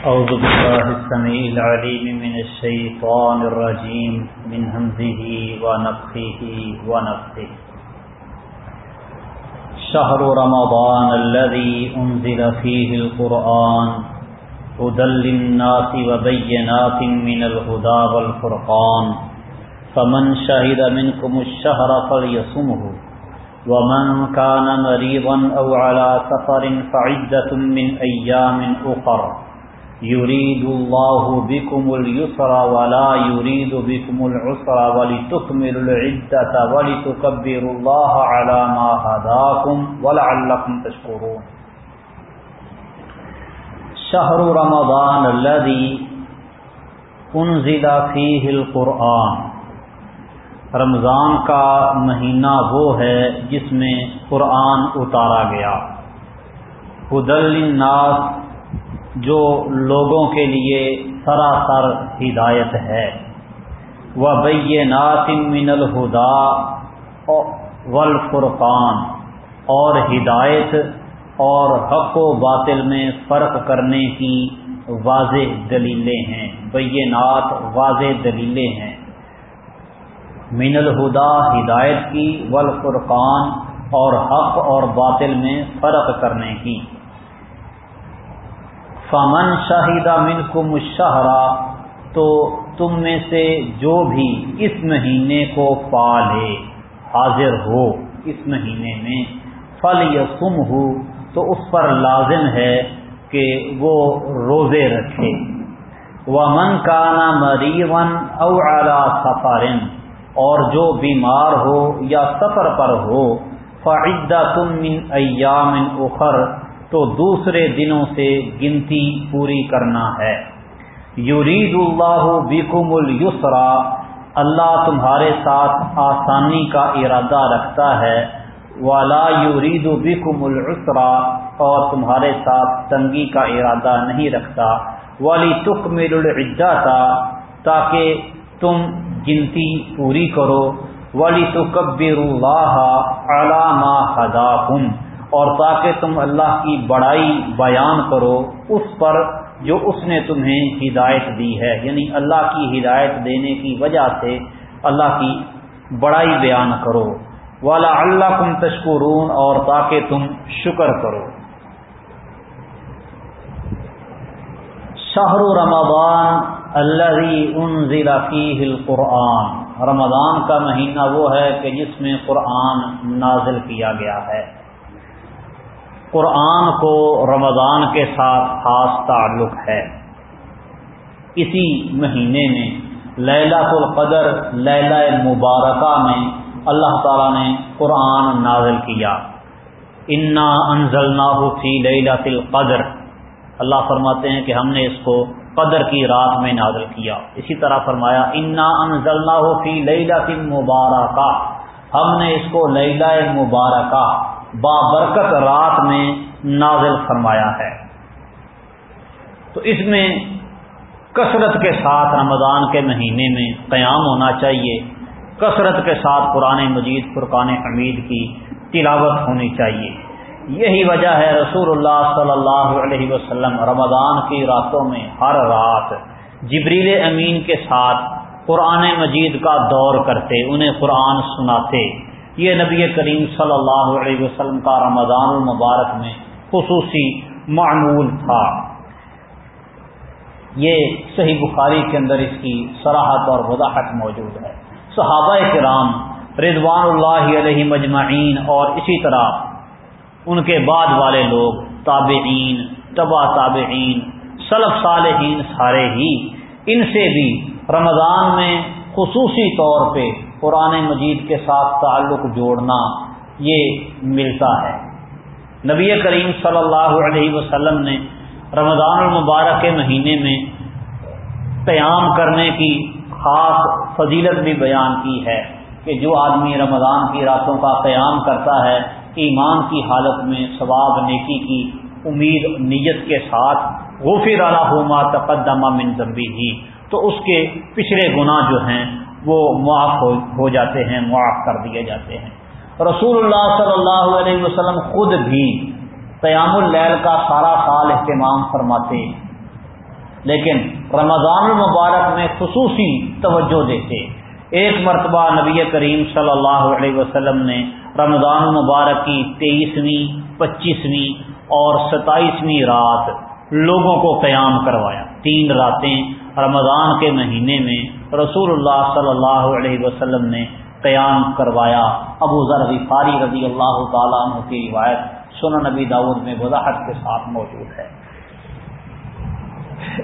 أعوذ بالله السميع العليم من الشيطان الرجيم، من همزه ونفخه ونفخه. شهر رمضان الذي أنزل فيه القرآن، هدى للناس وبينات من الهدى والفرقان. فمن شهد منكم الشهر فليصمه، ومن كان مريضا أو على سفر فعدة من أيام أخر. يريد الله بكم اليسر ولا يريد بكم العسر ولتكملوا العدة ولتكبروا الله على ما هداكم ولعلكم تشكرون. شهر رمضان الذي انزل فيه القرآن. رمضان کا مہینہ وہ ہے جس میں قرآن اتارا گیا. حدل الناس جو لوگوں کے لیے سراسر ہدایت ہے۔ وہ بے ناطم من الہدا والفرقان، اور ہدایت اور حق و باطل میں فرق کرنے کی واضح دلیلیں ہیں۔ بینات واضح دلیلیں ہیں۔ من الہدا ہدایت کی، والفرقان، اور حق اور باطل میں فرق کرنے کی۔ فمن شاہدہ من کو مشہرہ تو تم میں سے جو بھی اس مہینے کو پا لے حاضر ہو اس مہینے میں فل یا ہو تو اس پر لازم ہے کہ وہ روزے رکھے۔ وہ من کا نا مریون او اعلیٰ سفارن اور جو بیمار ہو یا سفر پر ہو فعدہ تم من ایام اخر تو دوسرے دنوں سے گنتی پوری کرنا ہے۔ یرید اللہ بیکم السرا اللہ تمہارے ساتھ آسانی کا ارادہ رکھتا ہے۔ والا یرید بیکم العسرا اور تمہارے ساتھ تنگی کا ارادہ نہیں رکھتا۔ والی تک میل العدا تاکہ تم گنتی پوری کرو۔ ولی تو کبر اللہ علامہ ہدا اور تاکہ تم اللہ کی بڑائی بیان کرو، اس پر جو اس نے تمہیں ہدایت دی ہے۔ یعنی اللہ کی ہدایت دینے کی وجہ سے اللہ کی بڑائی بیان کرو۔ والا اللہ کم تشکرون، اور تاکہ تم شکر کرو۔ شہر رمضان اللہ انزل فیہ القرآن۔ رمضان کا مہینہ وہ ہے کہ جس میں قرآن نازل کیا گیا ہے۔ قرآن کو رمضان کے ساتھ خاص تعلق ہے۔ اسی مہینے میں لیلہ القدر، لیلہ مبارکہ میں اللہ تعالیٰ نے قرآن نازل کیا۔ انا انزل فی لیلۃ القدر۔ اللہ فرماتے ہیں کہ ہم نے اس کو قدر کی رات میں نازل کیا۔ اسی طرح فرمایا، انا انزل فی لیلۃ مبارکہ۔ ہم نے اس کو لیلہ مبارکہ بابرکت رات میں نازل فرمایا ہے۔ تو اس میں کثرت کے ساتھ رمضان کے مہینے میں قیام ہونا چاہیے۔ کثرت کے ساتھ قرآن مجید، فرقان حمید کی تلاوت ہونی چاہیے۔ یہی وجہ ہے رسول اللہ صلی اللہ علیہ وسلم رمضان کی راتوں میں ہر رات جبریل امین کے ساتھ قرآن مجید کا دور کرتے، انہیں قرآن سناتے۔ یہ نبی کریم صلی اللہ علیہ وسلم کا رمضان المبارک میں خصوصی معمول تھا۔ یہ صحیح بخاری کے اندر اس کی سراحت اور وضاحت موجود ہے۔ صحابہ کرام رضوان اللہ علیہ مجمعین اور اسی طرح ان کے بعد والے لوگ، تابعین تبا تابعین صلف صالحین سارے ہی ان سے بھی رمضان میں خصوصی طور پہ قرآن مجید کے ساتھ تعلق جوڑنا یہ ملتا ہے۔ نبی کریم صلی اللہ علیہ وسلم نے رمضان المبارک کے مہینے میں قیام کرنے کی خاص فضیلت بھی بیان کی ہے کہ جو آدمی رمضان کی راتوں کا قیام کرتا ہے، ایمان کی حالت میں ثواب، نیکی کی امید، نیت کے ساتھ غفر الحما تقدمہ من ضمبی ہی تو اس کے پچھلے گناہ جو ہیں وہ معاف ہو جاتے ہیں، معاف کر دیے جاتے ہیں۔ رسول اللہ صلی اللہ علیہ وسلم خود بھی قیام اللیل کا سارا سال اہتمام فرماتے لیکن رمضان المبارک میں خصوصی توجہ دیتے ایک مرتبہ نبی کریم صلی اللہ علیہ وسلم نے رمضان المبارک کی تیئیسویں، پچیسویں اور ستائیسویں رات لوگوں کو قیام کروایا۔ تین راتیں رمضان کے مہینے میں رسول اللہ صلی اللہ علیہ وسلم نے قیام کروایا۔ ابو ذر فاری رضی اللہ تعالیٰ عنہ کی روایت سن نبی داود میں وضاحت کے ساتھ موجود ہے۔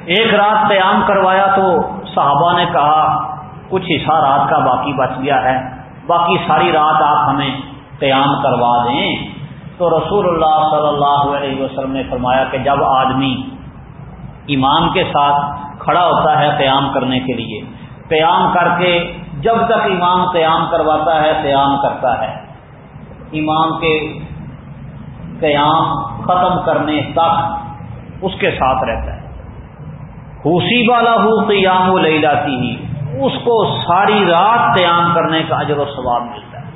ایک رات قیام کروایا تو صحابہ نے کہا، کچھ حصہ رات کا باقی بچ گیا ہے، باقی ساری رات آپ ہمیں قیام کروا دیں۔ تو رسول اللہ صلی اللہ علیہ وسلم نے فرمایا کہ جب آدمی امام کے ساتھ کھڑا ہوتا ہے قیام کرنے کے لیے۔ قیام کر کے جب تک امام قیام کرواتا ہے، قیام کرتا ہے۔ امام کے قیام ختم کرنے تک اس کے ساتھ رہتا ہے۔ حوثی والا ہو قیام و لے جاتی ہی۔ اس کو ساری رات قیام کرنے کا اجر و ثواب ملتا ہے۔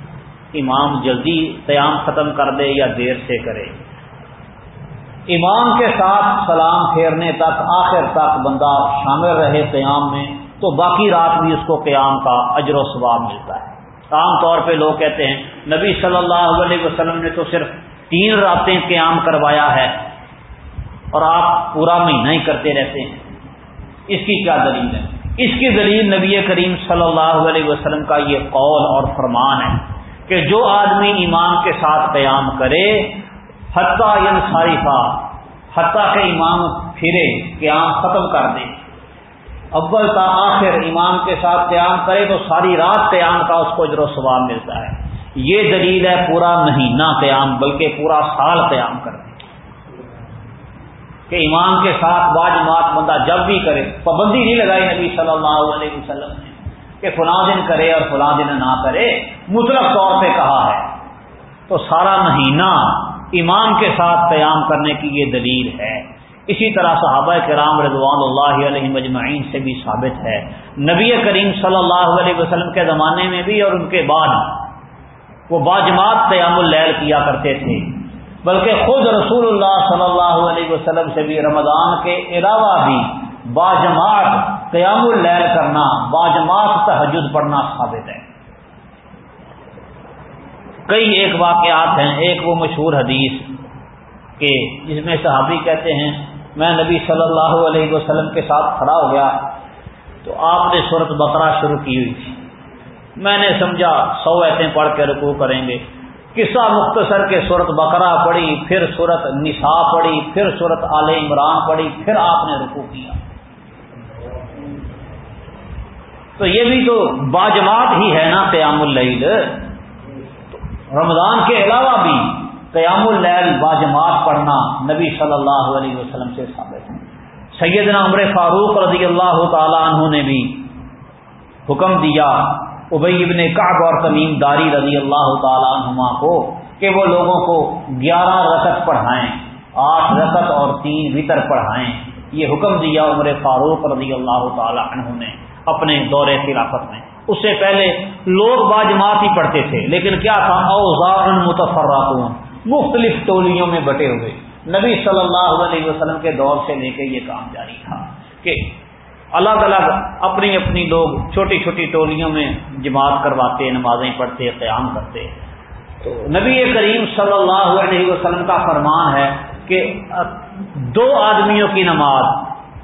امام جلدی قیام ختم کر دے یا دیر سے کرے۔ امام کے ساتھ سلام پھیرنے تک، آخر تک بندہ شامل رہے قیام میں، تو باقی رات بھی اس کو قیام کا اجر و ثواب ملتا ہے۔ عام طور پہ لوگ کہتے ہیں، نبی صلی اللہ علیہ وسلم نے تو صرف تین راتیں قیام کروایا ہے اور آپ پورا مہینہ ہی کرتے رہتے ہیں۔ اس کی کیا دلیل ہے؟ اس کی دلیل نبی کریم صلی اللہ علیہ وسلم کا یہ قول اور فرمان ہے کہ جو آدمی امام کے ساتھ قیام کرے حتیٰ ین صارفہ حتیٰ کہ امام پھرے، قیام ختم کر دے۔ اول تا آخر امام کے ساتھ قیام کرے تو ساری رات قیام کا اس کو اجر و ثواب ملتا ہے۔ یہ دلیل ہے پورا مہینہ قیام، بلکہ پورا سال قیام کر دے۔ کہ امام کے ساتھ باجماعت بندہ جب بھی کرے، پابندی نہیں لگائی نبی صلی اللہ علیہ وسلم نے کہ فلاں دن کرے اور فلاں دن نہ کرے، مطلق طور پہ کہا ہے۔ تو سارا مہینہ امام کے ساتھ قیام کرنے کی یہ دلیل ہے۔ اسی طرح صحابہ کرام رضوان اللہ علیہ مجمعین سے بھی ثابت ہے۔ نبی کریم صلی اللہ علیہ وسلم کے زمانے میں بھی اور ان کے بعد وہ باجماعت قیام اللیل کیا کرتے تھے۔ بلکہ خود رسول اللہ صلی اللہ علیہ وسلم سے بھی رمضان کے علاوہ بھی باجماعت قیام اللیل کرنا، باجماعت تحجد پڑھنا ثابت ہے۔ کئی ایک واقعات ہیں، ایک وہ مشہور حدیث کہ جس میں صحابی کہتے ہیں، میں نبی صلی اللہ علیہ وسلم کے ساتھ کھڑا ہو گیا تو آپ نے صورت بقرہ شروع کی ہوئی تھی۔ میں نے سمجھا، سو ایسے پڑھ کے رکوع کریں گے۔ قصہ مختصر کے صورت بقرہ پڑھی، پھر صورت نساء پڑھی، پھر صورت عال عمران پڑھی، پھر آپ نے رکوع کیا۔ تو یہ بھی تو باجماعت ہی ہے نا، قیام العید رمضان کے علاوہ بھی قیام اللیل باجماعت پڑھنا نبی صلی اللہ علیہ وسلم سے ثابت ہے۔ سیدنا عمر فاروق رضی اللہ تعالیٰ عنہ نے بھی حکم دیا ابئی ابن کعب اور تمیم داری رضی اللہ تعالیٰ عنہما کو کہ وہ لوگوں کو گیارہ رکت پڑھائیں، آٹھ رکت اور تین وطر پڑھائیں۔ یہ حکم دیا عمر فاروق رضی اللہ تعالیٰ عنہ نے اپنے دور خلافت میں۔ اس سے پہلے لوگ باجماعت ہی پڑھتے تھے، لیکن کیا تھا؟ اوزار متفراتون مختلف ٹولیوں میں بٹے ہوئے۔ نبی صلی اللہ علیہ وسلم کے دور سے لے کے یہ کام جاری تھا کہ الگ الگ اپنی اپنی لوگ چھوٹی چھوٹی ٹولیوں میں جماعت کرواتے، نمازیں پڑھتے، قیام کرتے۔ تو نبی کریم صلی اللہ علیہ وسلم کا فرمان ہے کہ دو آدمیوں کی نماز،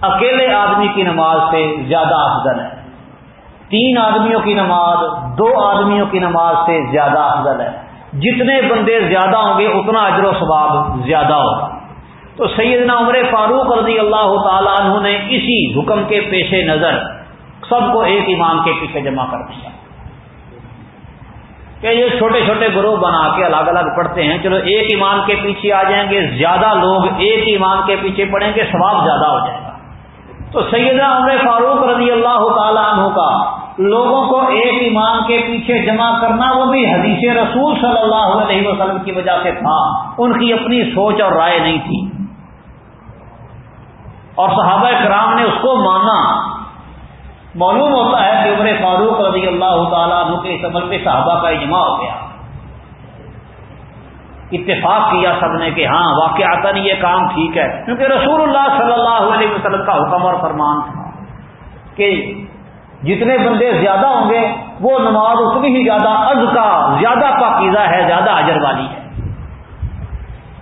اکیلے آدمی کی نماز سے زیادہ افضل ہے۔ تین آدمیوں کی نماز، دو آدمیوں کی نماز سے زیادہ افضل ہے۔ جتنے بندے زیادہ ہوں گے، اتنا اجر و ثواب زیادہ ہوگا۔ تو سیدنا عمر فاروق رضی اللہ تعالیٰ عنہ نے اسی حکم کے پیش نظر سب کو ایک امام کے پیچھے جمع کر دیا۔ کہ یہ چھوٹے چھوٹے گروہ بنا کے الگ الگ پڑھتے ہیں۔ چلو ایک امام کے پیچھے آ جائیں گے، زیادہ لوگ ایک امام کے پیچھے پڑھیں گے، ثواب زیادہ ہو جائے گا۔ تو سیدنا عمر فاروق رضی اللہ تعالیٰ عنہ کا لوگوں کو ایک امام کے پیچھے جمع کرنا وہ بھی حدیث رسول صلی اللہ علیہ وسلم کی وجہ سے تھا۔ ان کی اپنی سوچ اور رائے نہیں تھی۔ اور صحابہ کرام نے اس کو مانا۔ معلوم ہوتا ہے کہ عمر فاروق رضی اللہ تعالیٰ عنہ کے اس عمل پہ صحابہ کا اجماع ہو گیا۔ اتفاق کیا سب نے کہ ہاں واقع یہ کام ٹھیک ہے۔ کیونکہ رسول اللہ صلی اللہ علیہ وسلم کا حکم اور فرمان تھا کہ جتنے بندے زیادہ ہوں گے، وہ نماز اتنی ہی زیادہ از کا، زیادہ پاکیزہ ہے، زیادہ اجر والی ہے۔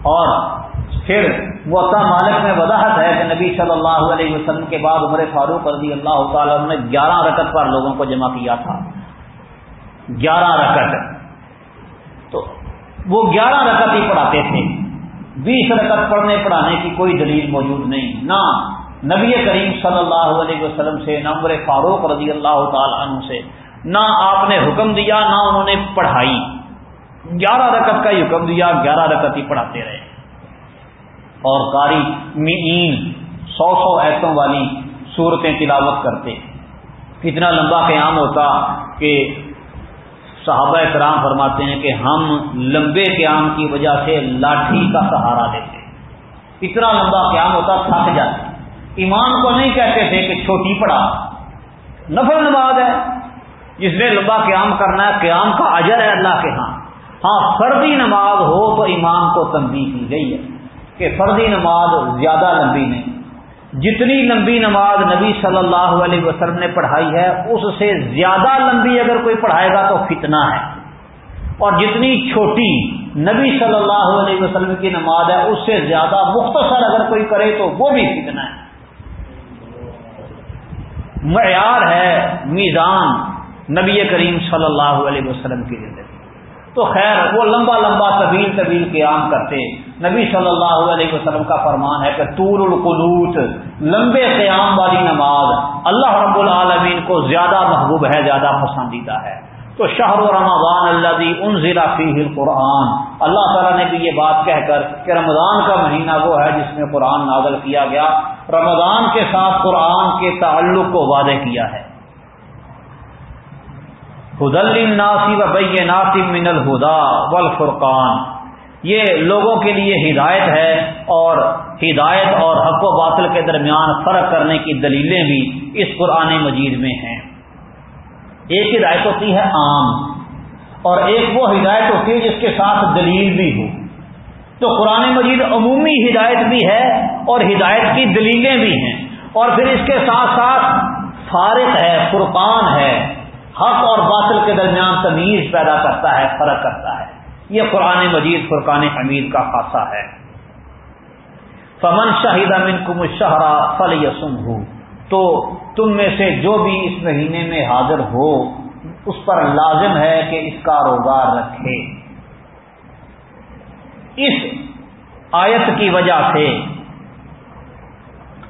اور پھر موتا مالک میں وضاحت ہے کہ نبی صلی اللہ علیہ وسلم کے بعد عمر فاروق رضی اللہ تعالیٰ نے گیارہ رکت پر لوگوں کو جمع کیا تھا۔ گیارہ رکت وہ گیارہ رکت ہی پڑھاتے تھے۔ بیس رکت پڑھنے پڑھانے کی کوئی دلیل موجود نہیں۔ نہ نبی کریم صلی اللہ علیہ وسلم سے، نہ عمر فاروق رضی اللہ تعالی عنہ سے، نہ آپ نے حکم دیا، نہ انہوں نے پڑھائی۔ گیارہ رکت کا ہی حکم دیا، گیارہ رکت ہی پڑھاتے رہے۔ اور قاری مین سو سو ایسوں والی صورتیں تلاوت کرتے۔ کتنا لمبا قیام ہوتا کہ صحابہ کرام فرماتے ہیں کہ ہم لمبے قیام کی وجہ سے لاٹھی کا سہارا لیتے اتنا لمبا قیام ہوتا تھک جاتے ایمان کو نہیں کہتے تھے کہ چھوٹی پڑا نفل نماز ہے۔ جس نے لمبا قیام کرنا ہے، قیام کا اجر ہے اللہ کے ہاں۔ ہاں فردی نماز ہو تو ایمان کو تنبیہ کی گئی ہے کہ فردی نماز زیادہ لمبی نہیں۔ جتنی لمبی نماز نبی صلی اللہ علیہ وسلم نے پڑھائی ہے، اس سے زیادہ لمبی اگر کوئی پڑھائے گا تو فتنہ ہے۔ اور جتنی چھوٹی نبی صلی اللہ علیہ وسلم کی نماز ہے، اس سے زیادہ مختصر اگر کوئی کرے تو وہ بھی فتنہ ہے۔ معیار ہے میزان نبی کریم صلی اللہ علیہ وسلم کی تو خیر، وہ لمبا لمبا طویل طویل قیام کرتے۔ نبی صلی اللہ علیہ وسلم کا فرمان ہے کہ طول القلوت لمبے قیام والی نماز، اللہ رب العالمین کو زیادہ محبوب ہے، زیادہ پسندیدہ ہے۔ تو شہر و رمضان اللہ دی ان ضلع فی القرآن۔ اللہ تعالیٰ نے بھی یہ بات کہہ کر کہ رمضان کا مہینہ وہ ہے جس میں قرآن نازل کیا گیا۔ رمضان کے ساتھ قرآن کے تعلق کو وعدے کیا ہے۔ حدل ناسی و بے ناسی من الہدا والفرقان۔ یہ لوگوں کے لیے ہدایت ہے اور ہدایت اور حق و باطل کے درمیان فرق کرنے کی دلیلیں بھی اس قرآن مجید میں ہیں۔ ایک ہدایت ہوتی ہے عام اور ایک وہ ہدایت ہوتی ہے جس کے ساتھ دلیل بھی ہو۔ تو قرآن مجید عمومی ہدایت بھی ہے اور ہدایت کی دلیلیں بھی ہیں۔ اور پھر اس کے ساتھ ساتھ فارق ہے، فرقان ہے۔ حق اور باطل کے درمیان تمیز پیدا کرتا ہے، فرق کرتا ہے۔ یہ قرآن مجید، فرقان حمید کا خاصہ ہے۔ فمن شاہد امن کم شہرا فل یسم ہو تو تم میں سے جو بھی اس مہینے میں حاضر ہو، اس پر لازم ہے کہ اس کا روزگار رکھے۔ اس آیت کی وجہ سے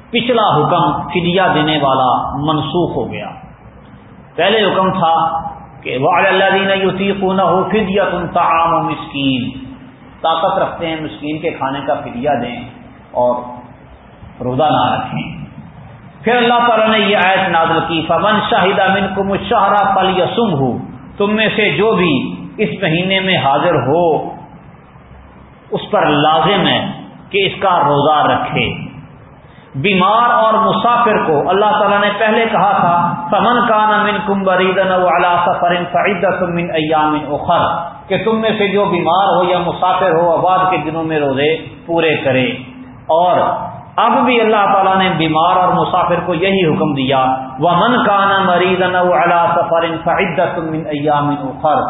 پچھلا حکم فدیہ دینے والا منسوخ ہو گیا۔ پہلے حکم تھا کہ وہ اللہ دین ہو فدیا تم تعام مسکین طاقت رکھتے ہیں مسکین کے کھانے کا فدیہ دیں اور روزہ نہ رکھیں۔ پھر اللہ تعالیٰ نے یہ آیت نازل کی، فمن شاہد امن کو مشاہرہ پل یسم ہو تم میں سے جو بھی اس مہینے میں حاضر ہو، اس پر لازم ہے کہ اس کا روزہ رکھے۔ بیمار اور مسافر کو اللہ تعالیٰ نے پہلے کہا تھا سمن کا نمن کمبریدن سفر من ایام اخر کہ تم میں سے جو بیمار ہو یا مسافر ہو، آباد کے دنوں میں روزے پورے کرے۔ اور اب بھی اللہ تعالیٰ نے بیمار اور مسافر کو یہی حکم دیا وہ من کا نریدن سفر فعدت من ایام اخر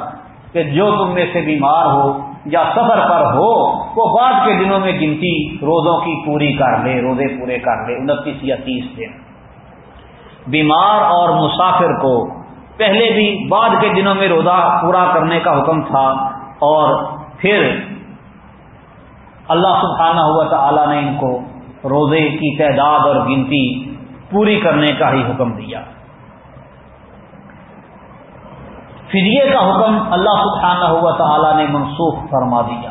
کہ جو تم میں سے بیمار ہو یا سفر پر ہو، وہ بعد کے دنوں میں گنتی روزوں کی پوری کر لے، روزے پورے کر لے، انتیس یا تیس دن۔ بیمار اور مسافر کو پہلے بھی بعد کے دنوں میں روزہ پورا کرنے کا حکم تھا اور پھر اللہ سبحانہ ہوا تعالی نے ان کو روزے کی تعداد اور گنتی پوری کرنے کا ہی حکم دیا۔ فدیے کا حکم اللہ سبحانہ ہوا تعالیٰ نے منسوخ فرما دیا۔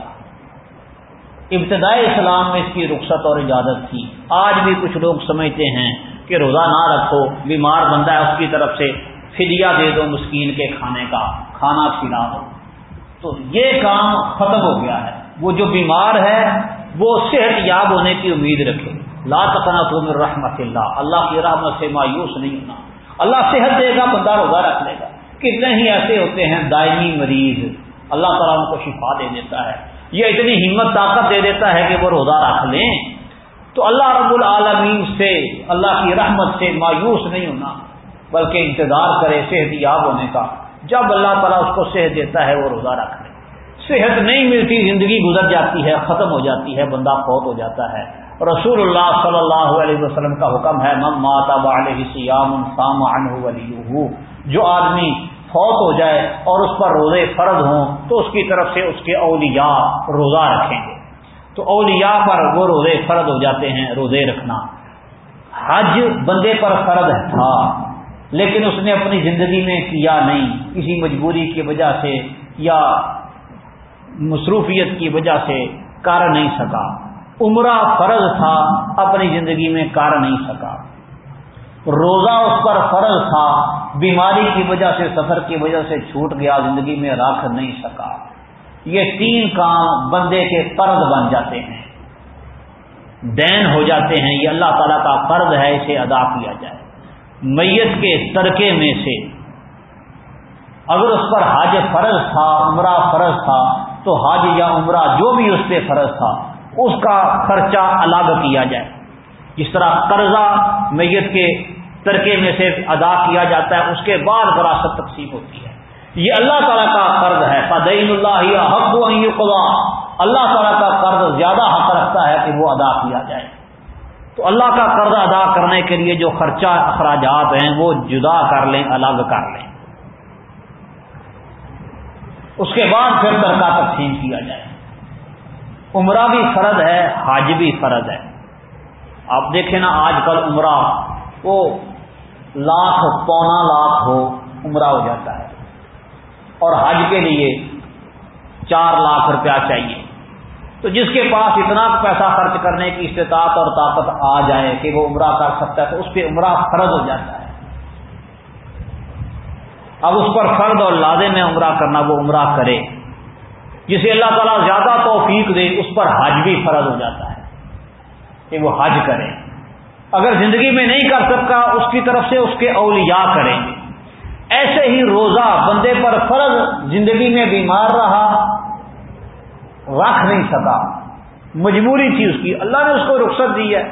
ابتدائی اسلام میں اس کی رخصت اور اجازت تھی۔ آج بھی کچھ لوگ سمجھتے ہیں کہ روزہ نہ رکھو، بیمار بندہ ہے اس کی طرف سے، فدیہ دے دو مسکین کے کھانے کا، کھانا کھلا دو تو یہ کام ختم ہو گیا ہے۔ وہ جو بیمار ہے، وہ صحت یاب ہونے کی امید رکھے۔ لا تم رحمت اللہ۔ اللہ کی رحمت سے مایوس نہیں ہونا۔ اللہ صحت دے گا، بندہ روزہ رکھ لے گا۔ کتنے ہی ایسے ہوتے ہیں دائمی مریض، اللہ تعالیٰ ان کو شفا دے دیتا ہے۔ یہ اتنی ہمت، طاقت دے دیتا ہے کہ وہ روزہ رکھ لیں۔ تو اللہ رب العالمین سے، اللہ کی رحمت سے مایوس نہیں ہونا، بلکہ انتظار کرے صحت یاب ہونے کا۔ جب اللہ تعالیٰ اس کو صحت دیتا ہے، وہ روزہ رکھ لے۔ صحت نہیں ملتی، زندگی گزر جاتی ہے، ختم ہو جاتی ہے، بندہ فوت ہو جاتا ہے۔ رسول اللہ صلی اللہ علیہ وسلم کا حکم ہے مم ماتا علیہ سیام سام ولی جو آدمی فوت ہو جائے اور اس پر روزے فرض ہوں تو اس کی طرف سے اس کے اولیاء روزہ رکھیں گے۔ تو اولیاء پر وہ روزے فرض ہو جاتے ہیں، روزے رکھنا۔ حج بندے پر فرض تھا، لیکن اس نے اپنی زندگی میں کیا نہیں۔ کسی مجبوری کی وجہ سے یا مصروفیت کی وجہ سے کر نہیں سکا۔ عمرہ فرض تھا، اپنی زندگی میں کر نہیں سکا۔ روزہ اس پر فرض تھا، بیماری کی وجہ سے، سفر کی وجہ سے چھوٹ گیا، زندگی میں رکھ نہیں سکا۔ یہ تین کام بندے کے قرض بن جاتے ہیں۔ دین ہو جاتے ہیں، یہ اللہ تعالیٰ کا قرض ہے، اسے ادا کیا جائے۔ میت کے ترکے میں سے اگر اس پر حاج فرض تھا، عمرہ فرض تھا، تو حاج یا عمرہ جو بھی اس پہ فرض تھا، اس کا خرچہ الگ کیا جائے۔ جس طرح قرضہ میت کے ترکے میں سے ادا کیا جاتا ہے، اس کے بعد وراثت تقسیم ہوتی ہے۔ یہ اللہ تعالیٰ کا قرض ہے۔ فدین اللہ حق اللہ تعالیٰ کا قرض زیادہ حق رکھتا ہے کہ وہ ادا کیا جائے۔ تو اللہ کا قرض ادا کرنے کے لیے جو خرچہ، اخراجات ہیں، وہ جدا کر لیں، الگ کر لیں۔ اس کے بعد پھر ترکا تقسیم کیا جائے۔ عمرہ بھی فرض ہے، حج بھی فرض ہے۔ آپ دیکھیں نا، آج کل عمرہ وہ لاکھ، پونا لاکھ ہو، عمرہ ہو جاتا ہے۔ اور حج کے لیے چار لاکھ روپیہ چاہیے۔ تو جس کے پاس اتنا پیسہ خرچ کرنے کی استطاعت اور طاقت آ جائے کہ وہ عمرہ کر سکتا ہے، تو اس پہ عمرہ فرض ہو جاتا ہے۔ اب اس پر فرد اور لادے میں عمرہ کرنا، وہ عمرہ کرے۔ جسے اللہ تعالیٰ زیادہ توفیق دے، اس پر حج بھی فرض ہو جاتا ہے کہ وہ حج کرے۔ اگر زندگی میں نہیں کر سکتا اس کی طرف سے اس کے اولیاء کریں۔ گے ایسے ہی روزہ بندے پر فرض زندگی میں بیمار رہا، رکھ نہیں سکا۔ مجبوری تھی اس کی۔ اللہ نے اس کو رخصت دی ہے۔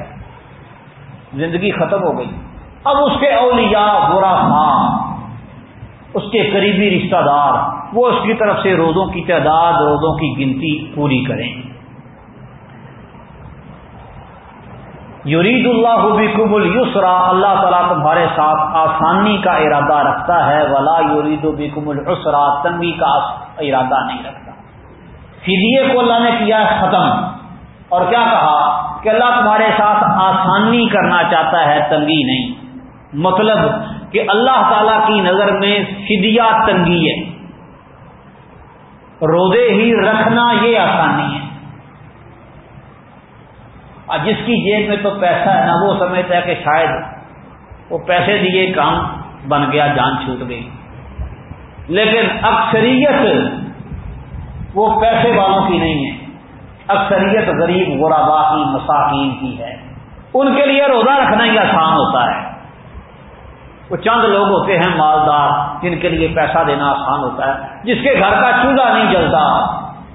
زندگی ختم ہو گئی۔ اب اس کے اولیاء برا خاں اس کے قریبی رشتہ دار، وہ اس کی طرف سے روزوں کی تعداد، روزوں کی گنتی پوری کریں۔ یورید اللہ بکم السرا اللہ تعالیٰ تمہارے ساتھ آسانی کا ارادہ رکھتا ہے، ولا یورید بکم السرا تنگی کا ارادہ نہیں رکھتا۔ فدیے کو اللہ نے کیا ختم۔ اور کیا کہا؟ کہ اللہ تمہارے ساتھ آسانی کرنا چاہتا ہے، تنگی نہیں۔ مطلب کہ اللہ تعالی کی نظر میں فدیا تنگی ہے۔ روزے ہی رکھنا یہ آسانی ہے۔ جس کی جیب میں تو پیسہ ہے نا، وہ سمجھتا ہے کہ شاید وہ پیسے دیے، کام بن گیا، جان چھوٹ گئی۔ لیکن اکثریت وہ پیسے والوں کی نہیں ہے۔ اکثریت غریب غرابا کی مساکین کی ہے۔ ان کے لیے روزہ رکھنا ہی آسان ہوتا ہے۔ وہ چند لوگ ہوتے ہیں مالدار جن کے لیے پیسہ دینا آسان ہوتا ہے۔ جس کے گھر کا چولہا نہیں جلتا،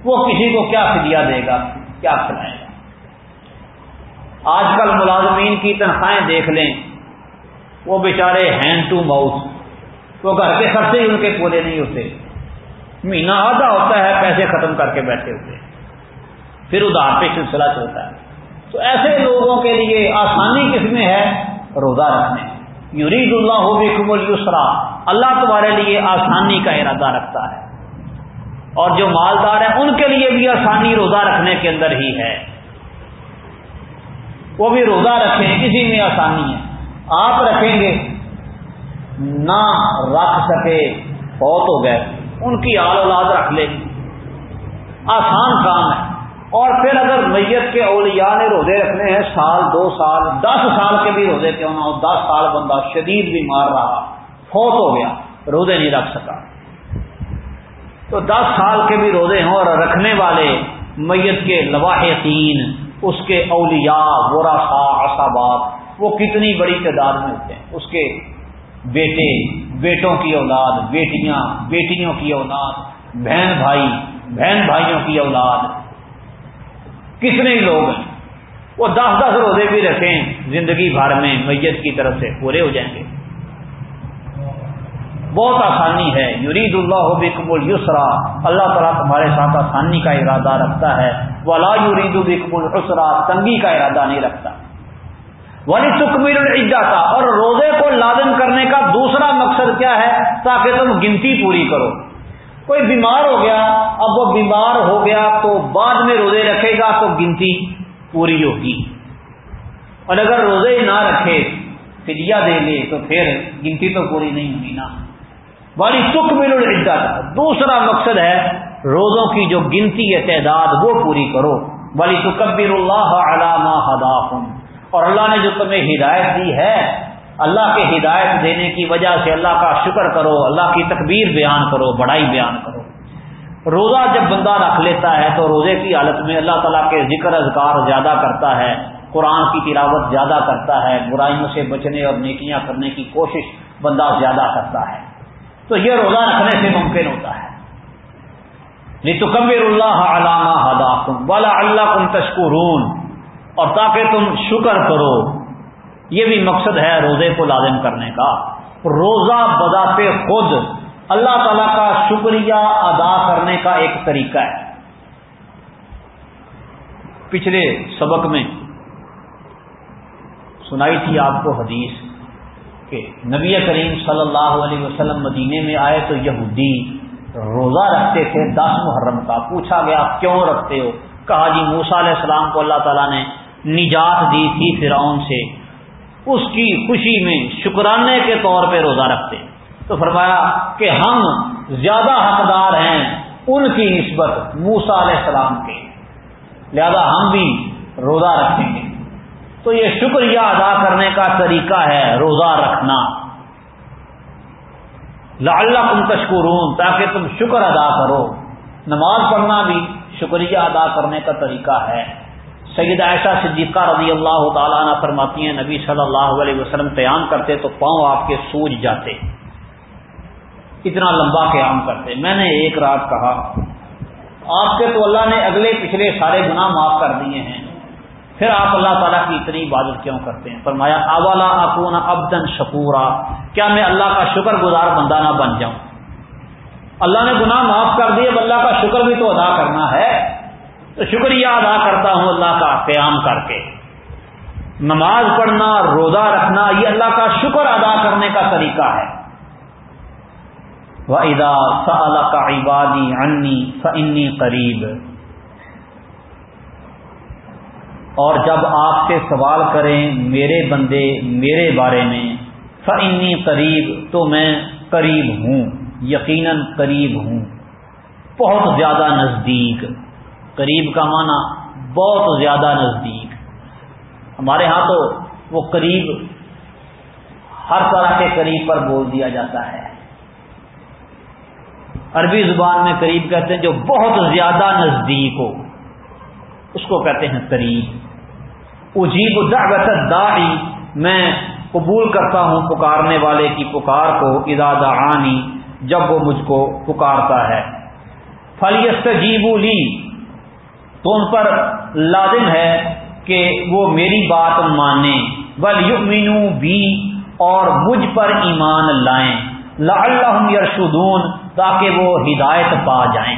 وہ کسی کو کیا فدیا دے گا؟ کیا کھلائے؟ گا آج کل ملازمین کی تنخواہیں دیکھ لیں، وہ بیچارے ہینڈ ٹو ماؤتھ وہ گھر کے خرچے ہی ان کے پورے نہیں ہوتے۔ مہینہ آدھا ہوتا ہے، پیسے ختم کر کے بیٹھے ہوتے۔ پھر ادھار پہ سلسلہ چلتا ہے۔ تو ایسے لوگوں کے لیے آسانی کس میں ہے؟ روزہ رکھنے۔ یورید اللہ ہو بکم السرا اللہ تمہارے لیے آسانی کا ارادہ رکھتا ہے۔ اور جو مالدار ہیں، ان کے لیے بھی آسانی روزہ رکھنے کے اندر ہی ہے۔ وہ بھی روزہ رکھیں اسی میں آسانی ہے۔ آپ رکھیں گے، نہ رکھ سکے بہت ہو گئے۔ ان کی آل اولاد رکھ لے گی آسان کام ہے۔ اور پھر اگر میت کے اولیاء نے روزے رکھنے ہیں، سال، دو سال، دس سال کے بھی روزے کیوں نہ ہو دس سال بندہ شدید بیمار رہا، فوت ہو گیا، روزے نہیں رکھ سکا۔ تو دس سال کے بھی روزے ہوں اور رکھنے والے میت کے لواحقین۔ اس کے اولیاء برا سا وہ کتنی بڑی تعداد میں ہوتے ہیں؟ اس کے بیٹے، بیٹوں کی اولاد، بیٹیاں، بیٹیوں کی اولاد، بہن بھائی، بہن بھائیوں کی اولاد۔ کتنے لوگ ہیں؟ وہ دس دس روزے بھی رکھیں، زندگی بھر میں میت کی طرف سے پورے ہو جائیں گے۔ بہت آسانی ہے۔ یرید اللہ بکم السرا اللہ تعالیٰ تمہارے ساتھ آسانی کا ارادہ رکھتا ہے۔ ولا یرید بکم الحسرا تنگی کا ارادہ نہیں رکھتا۔ ولی تکمیل العدا کا۔ اور روزے کو لازم کرنے کا دوسرا مقصد کیا ہے؟ تاکہ تم گنتی پوری کرو۔ کوئی بیمار ہو گیا، اب وہ بیمار ہو گیا تو بعد میں روزے رکھے گا تو گنتی پوری ہوگی۔ اور اگر روزے نہ رکھے فدیا دے لے تو پھر گنتی تو پوری نہیں ہوگی نا۔ بڑی سکھ مل العدت. دوسرا مقصد ہے روزوں کی جو گنتی ہے تعداد وہ پوری کرو. بلی تکبر اللہ علامہ ہدا اور اللہ نے جو تمہیں ہدایت دی ہے، اللہ کے ہدایت دینے کی وجہ سے اللہ کا شکر کرو، اللہ کی تکبیر بیان کرو، بڑائی بیان کرو۔ روزہ جب بندہ رکھ لیتا ہے تو روزے کی حالت میں اللہ تعالیٰ کے ذکر اذکار زیادہ کرتا ہے، قرآن کی تلاوت زیادہ کرتا ہے، برائیوں سے بچنے اور نیکیاں کرنے کی کوشش بندہ زیادہ کرتا ہے۔ تو یہ روزہ رکھنے سے ممکن ہوتا ہے۔ کبیر اللہ علامہ ہدا والا اللہ کم تشکرون اور تاکہ تم شکر کرو۔ یہ بھی مقصد ہے روزے کو لازم کرنے کا۔ روزہ بذات خود اللہ تعالی کا شکریہ ادا کرنے کا ایک طریقہ ہے۔ پچھلے سبق میں سنائی تھی آپ کو حدیث۔ کہ نبی کریم صلی اللہ علیہ وسلم مدینے میں آئے تو یہودی روزہ رکھتے تھے، دس محرم کا۔ پوچھا گیا کیوں رکھتے ہو؟ کہا جی موسا علیہ السلام کو اللہ تعالیٰ نے نجات دی تھی فرعون سے۔ اس کی خوشی میں شکرانے کے طور پہ روزہ رکھتے۔ تو فرمایا کہ ہم زیادہ حقدار ہیں ان کی نسبت موسا علیہ السلام کے۔ لہذا ہم بھی روزہ رکھیں گے۔ تو یہ شکریہ ادا کرنے کا طریقہ ہے، روزہ رکھنا۔ اللہ تم تشکرون، تاکہ تم شکر ادا کرو۔ نماز پڑھنا بھی شکریہ ادا کرنے کا طریقہ ہے۔ سید عائشہ صدیقہ رضی اللہ تعالیٰ عنہ فرماتی ہیں، نبی صلی اللہ علیہ وسلم قیام کرتے تو پاؤں آپ کے سوج جاتے۔ اتنا لمبا قیام کرتے۔ میں نے ایک رات کہا، آپ کے تو اللہ نے اگلے پچھلے سارے گناہ معاف کر دیے ہیں۔ پھر آپ اللہ تعالیٰ کی اتنی عبادت کیوں کرتے ہیں؟ فرمایا اولا اکون ابدن شکورا کیا میں اللہ کا شکر گزار بندہ نہ بن جاؤں؟ اللہ نے گناہ معاف کر دیے، اب اللہ کا شکر بھی تو ادا کرنا ہے۔ تو شکریہ ادا کرتا ہوں اللہ کا قیام کر کے۔ نماز پڑھنا، روزہ رکھنا، یہ اللہ کا شکر ادا کرنے کا طریقہ ہے۔ ادا کا عبادی انی فنی قریب اور جب آپ سے سوال کریں میرے بندے میرے بارے میں فنی قریب تو میں قریب ہوں، یقیناً قریب ہوں۔ بہت زیادہ نزدیک۔ قریب کا معنی بہت زیادہ نزدیک۔ ہمارے ہاں تو وہ قریب ہر طرح کے قریب پر بول دیا جاتا ہے۔ عربی زبان میں قریب کہتے ہیں جو بہت زیادہ نزدیک ہو، اس کو کہتے ہیں قریب۔ اجیب دعوت داعی میں قبول کرتا ہوں پکارنے والے کی پکار کو ارادہ آنی جب وہ مجھ کو پکارتا ہے۔ فلیست لی تو ان پر لازم ہے کہ وہ میری بات مانیں۔ بل یؤمنو بھی اور مجھ پر ایمان لائیں۔ لعلہم یرشدون تاکہ وہ ہدایت پا جائیں۔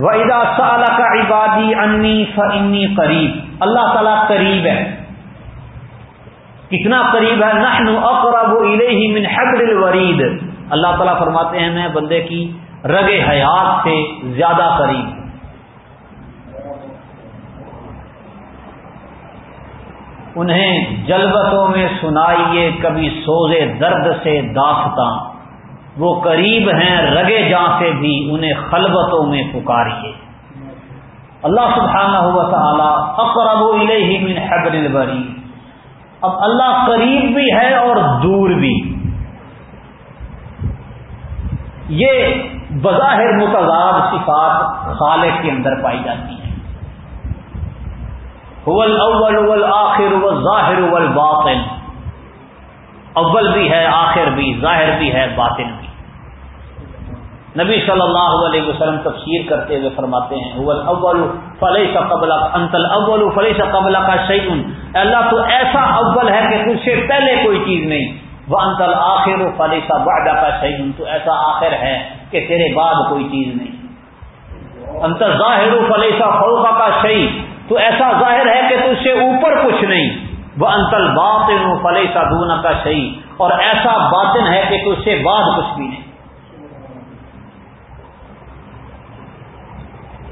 وَإِذَا سَأَلَكَ عِبَادِي عَنِّي فَإِنِّي قریب اللہ تعالیٰ قریب ہے۔ کتنا قریب ہے؟ نحن اقرب الیہ من حبل الورید اللہ تعالیٰ فرماتے ہیں، میں بندے کی رگ حیات سے زیادہ قریب۔ انہیں جلبتوں میں سنائیے، کبھی سوزے درد سے داستاں۔ وہ قریب ہیں، رگے جاں سے بھی انہیں خلبتوں میں پکاریے۔ اللہ سبحانہ ہوا تعالیٰ اقرب الیہ من حبر البری اب اللہ قریب بھی ہے اور دور بھی۔ یہ بظاہر متضاد صفات خالق کے اندر پائی جاتی ہیں۔ اول اول آخر ظاہر اول اول بھی ہے، آخر بھی، ظاہر بھی ہے، باطن نبی صلی اللہ علیہ وسلم تفسیر کرتے ہوئے فرماتے ہیں فلح سا قبل انتل اول فلح سا قبل کا شعین اللہ، تو ایسا اول ہے کہ تجھ سے پہلے کوئی چیز نہیں۔ وہ انتل آخر فلح سا باڈا کا تو ایسا آخر ہے کہ تیرے بعد کوئی چیز نہیں۔ انتر ظاہر فلح سا فوقا کا شعیع تو ایسا ظاہر ہے کہ تجھ سے اوپر کچھ نہیں۔ وہ انتل باطن فلح سا کا شعیع اور ایسا باطن ہے کہ تجھ سے بعد کچھ بھی نہیں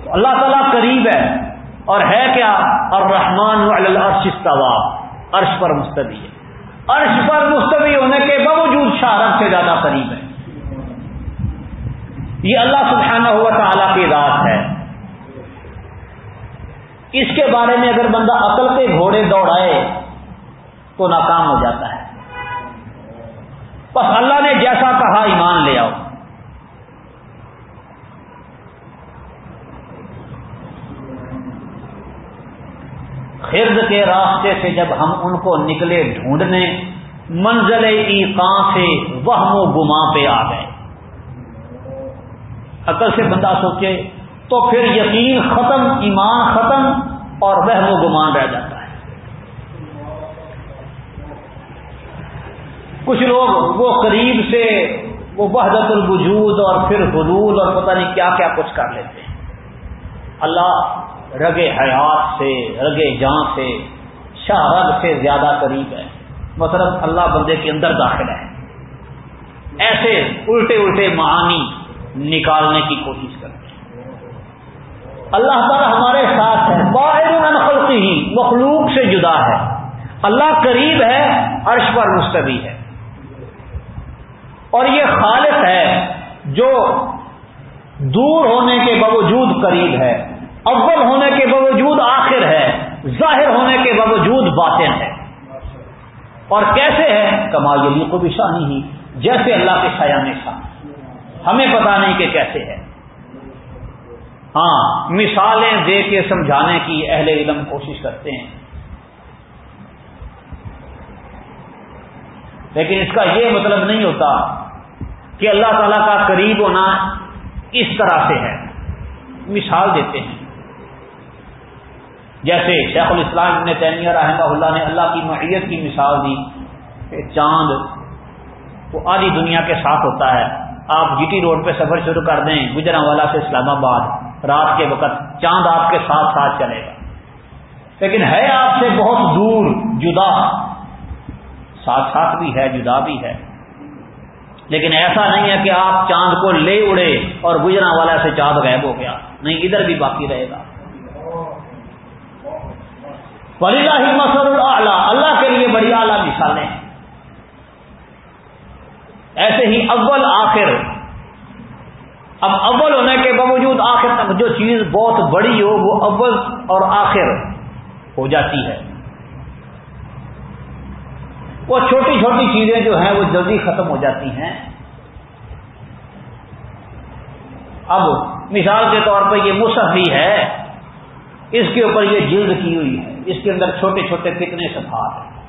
تو اللہ تعالیٰ قریب ہے اور ہے کیا؟ اور رحمان عرش عرش پر مستوی ہے۔ عرش پر مستوی ہونے کے باوجود شاہرب سے زیادہ قریب ہے۔ یہ اللہ سبحانہ ہوا تعالیٰ کی رات ہے۔ اس کے بارے میں اگر بندہ عقل کے گھوڑے دوڑائے تو ناکام ہو جاتا ہے۔ بس اللہ نے جیسا کہا ایمان لے آؤ۔ خرد کے راستے سے جب ہم ان کو نکلے ڈھونڈنے، منزل ایقاں سے وہم و گما پہ آ گئے۔ عقل سے بندہ سوچے تو پھر یقین ختم، ایمان ختم اور وہم و گمان رہ جاتا ہے۔ کچھ لوگ وہ قریب سے وہ وحدت الوجود اور پھر حدود اور پتہ نہیں کیا کیا کچھ کر لیتے ہیں۔ اللہ رگے حیات سے، رگے جان سے، شاہ رگ سے زیادہ قریب ہے۔ مطلب اللہ بندے کے اندر داخل ہے۔ ایسے الٹے الٹے معانی نکالنے کی کوشش کرتے ہیں۔ اللہ تعالیٰ ہمارے ساتھ ہے۔ باہر خلقی ہی، مخلوق سے جدا ہے۔ اللہ قریب ہے، عرش پر مستوی ہے۔ اور یہ خالص ہے جو دور ہونے کے باوجود قریب ہے۔ اول ہونے کے باوجود آخر ہے، ظاہر ہونے کے باوجود باطن ہے۔ اور کیسے ہے؟ کمال یلی کو بھی شانی ہی۔ جیسے اللہ کے سایہ میں شان۔ ہمیں پتا نہیں کہ کیسے ہے۔ ہاں مثالیں دے کے سمجھانے کی اہل علم کوشش کرتے ہیں۔ لیکن اس کا یہ مطلب نہیں ہوتا کہ اللہ تعالی کا قریب ہونا اس طرح سے ہے۔ مثال دیتے ہیں۔ جیسے شیخ الاسلام ابن تیمیہ رحمہ اللہ نے اللہ کی معیت کی مثال دی کہ چاند وہ آدھی دنیا کے ساتھ ہوتا ہے۔ آپ جی ٹی روڈ پہ سفر شروع کر دیں گجرا والا سے اسلام آباد۔ رات کے وقت چاند آپ کے ساتھ ساتھ چلے گا۔ لیکن ہے آپ سے بہت دور، جدا۔ ساتھ ساتھ بھی ہے، جدا بھی ہے۔ لیکن ایسا نہیں ہے کہ آپ چاند کو لے اڑے اور گجرا والا سے چاند غائب ہو گیا۔ نہیں، ادھر بھی باقی رہے گا۔ ولی اللہ مسر اللہ اللہ کے لیے بڑی اعلیٰ مثالیں۔ ایسے ہی اول آخر۔ اب اول ہونے کے باوجود آخر تک جو چیز بہت بڑی ہو، وہ اول اور آخر ہو جاتی ہے۔ وہ چھوٹی چھوٹی چیزیں جو ہیں، وہ جلدی ختم ہو جاتی ہیں۔ اب مثال کے طور پہ یہ مصحفی ہے۔ اس کے اوپر یہ جلد کی ہوئی ہے، اس کے اندر چھوٹے چھوٹے کتنے صفحات ہیں۔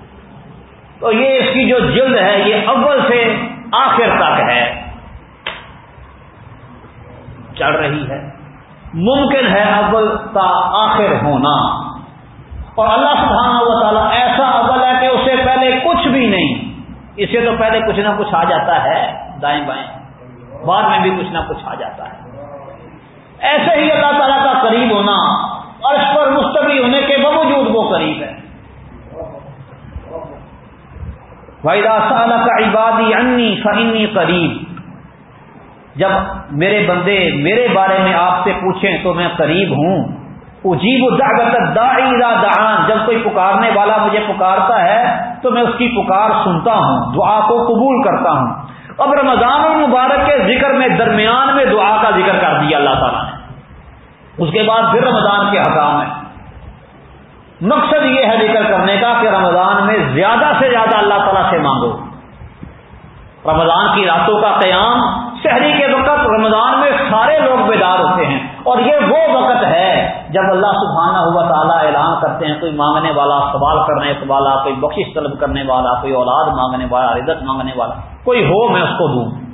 تو یہ اس کی جو جلد ہے، یہ اول سے آخر تک ہے۔ چڑھ رہی ہے۔ ممکن ہے اول کا آخر ہونا۔ اور اللہ سبحانہ و تعالیٰ ایسا اول ہے کہ اسے پہلے کچھ بھی نہیں، اسے تو پہلے کچھ نہ کچھ آ جاتا ہے دائیں بائیں۔ بعد میں بھی کچھ نہ کچھ آ جاتا ہے۔ ایسے ہی اللہ تعالیٰ کا قریب ہونا۔ عرش پر مستوی ہونے کے باوجود وہ قریب ہے۔ سال کا عبادی انی فنی قریب جب میرے بندے میرے بارے میں آپ سے پوچھیں تو میں قریب ہوں۔ اجیب دعان۔ جب کوئی پکارنے والا مجھے پکارتا ہے تو میں اس کی پکار سنتا ہوں، دعا کو قبول کرتا ہوں۔ اب رمضان المبارک کے ذکر میں درمیان میں دعا کا ذکر کر دیا اللہ تعالیٰ نے۔ اس کے بعد پھر رمضان کے حکام ہے مقصد یہ ہے ذکر کرنے کا کہ رمضان میں زیادہ سے زیادہ اللہ تعالیٰ سے مانگو۔ رمضان کی راتوں کا قیام، شہری کے وقت رمضان میں سارے لوگ بیدار ہوتے ہیں۔ اور یہ وہ وقت ہے جب اللہ سبحانہ ہوا تعالیٰ اعلان کرتے ہیں، کوئی مانگنے والا سوال کرنے والا، کوئی بخش طلب کرنے والا، کوئی اولاد مانگنے والا، عزت مانگنے والا، کوئی ہو میں اس کو دوں۔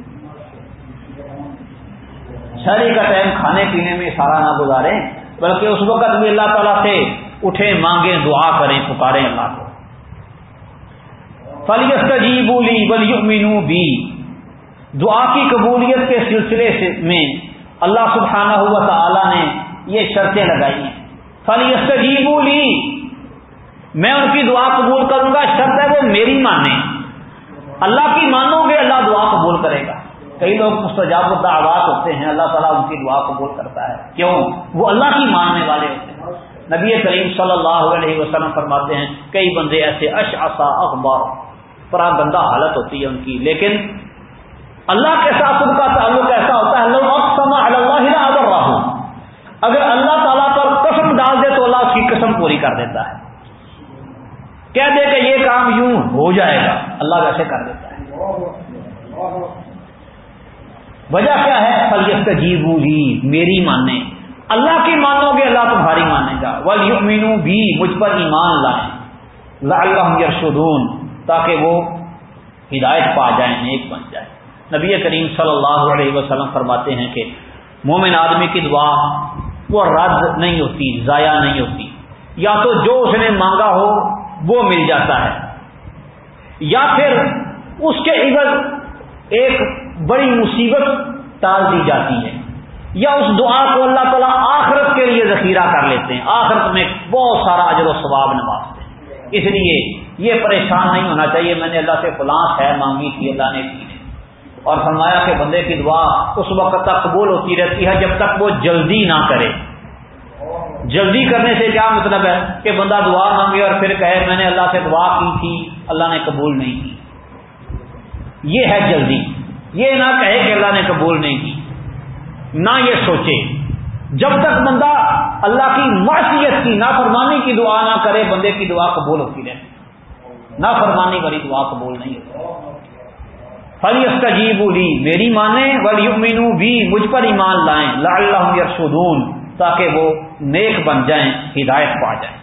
شہری کا ٹائم کھانے پینے میں سارا نہ گزاریں، بلکہ اس وقت بھی اللہ تعالیٰ سے اٹھیں، مانگیں، دعا کریں، پکاریں اللہ کو۔ فلیس کا جی بولی بلی بی دعا کی قبولیت کے سلسلے سے میں اللہ سبحانہ ہوا تعالی نے یہ شرطیں لگائی ہیں۔ فلیس جی بولی میں ان کی دعا قبول کروں گا، شرط ہے وہ میری مانے اللہ کی مانو گے، اللہ دعا قبول کرے گا۔ کئی لوگ مستجاب الدعوات ہوتے ہیں، اللہ تعالیٰ ان کی دعا قبول کرتا ہے۔ کیوں؟ وہ اللہ کی ماننے والے ہوتے ہیں۔ نبی کریم صلی اللہ علیہ وسلم فرماتے ہیں، کئی بندے ایسے اش آسا اخبار پرا گندہ حالت ہوتی ہے ان کی۔ لیکن اللہ کے ساتھ ان کا تعلق ایسا ہوتا ہے اللہ اللہ اگر راہوں اگر اللہ تعالیٰ پر قسم ڈال دے تو اللہ اس کی قسم پوری کر دیتا ہے۔ کہہ دے کہ یہ کام یوں ہو جائے گا، اللہ ویسے کر دیتا ہے۔ وجہ کیا ہے؟ فلیت جی میری ماننے۔ اللہ کی مانو گے، اللہ تمہاری مانے گا۔ ول بھی مجھ پر ایمان لائیں۔ اللہ یرشدون تاکہ وہ ہدایت پا جائیں، نیک بن جائیں۔ نبی کریم صلی اللہ علیہ وسلم فرماتے ہیں کہ مومن آدمی کی دعا، وہ رد نہیں ہوتی، ضائع نہیں ہوتی۔ یا تو جو اس نے مانگا ہو، وہ مل جاتا ہے۔ یا پھر اس کے عوض ایک بڑی مصیبت ٹال دی جاتی ہے یا اس دعا کو اللہ تعالیٰ آخرت کے لیے ذخیرہ کر لیتے ہیں۔ آخرت میں بہت سارا اجر و ثواب نوازتے ہیں۔ اس لیے یہ پریشان نہیں ہونا چاہیے، میں نے اللہ سے فلاں ہے مانگی تھی، اللہ نے کی اور فرمایا کہ بندے کی دعا اس وقت تک قبول ہوتی رہتی ہے جب تک وہ جلدی نہ کرے۔ جلدی کرنے سے کیا مطلب ہے کہ بندہ دعا مانگے اور پھر کہے، میں نے اللہ سے دعا کی تھی، اللہ نے قبول نہیں کی۔ یہ ہے جلدی۔ یہ نہ کہے کہ اللہ نے قبول نہیں کی، نہ یہ سوچے۔ جب تک بندہ اللہ کی معصیت کی، نافرمانی کی دعا نہ کرے، بندے کی دعا قبول ہوتی رہے۔ نافرمانی والی دعا قبول نہیں ہوتی۔ فلی اس کا جی بولی میری مانے ولی بھی مجھ پر ایمان لائیں۔ لا اللہ یرشدون تاکہ وہ نیک بن جائیں، ہدایت پا جائیں۔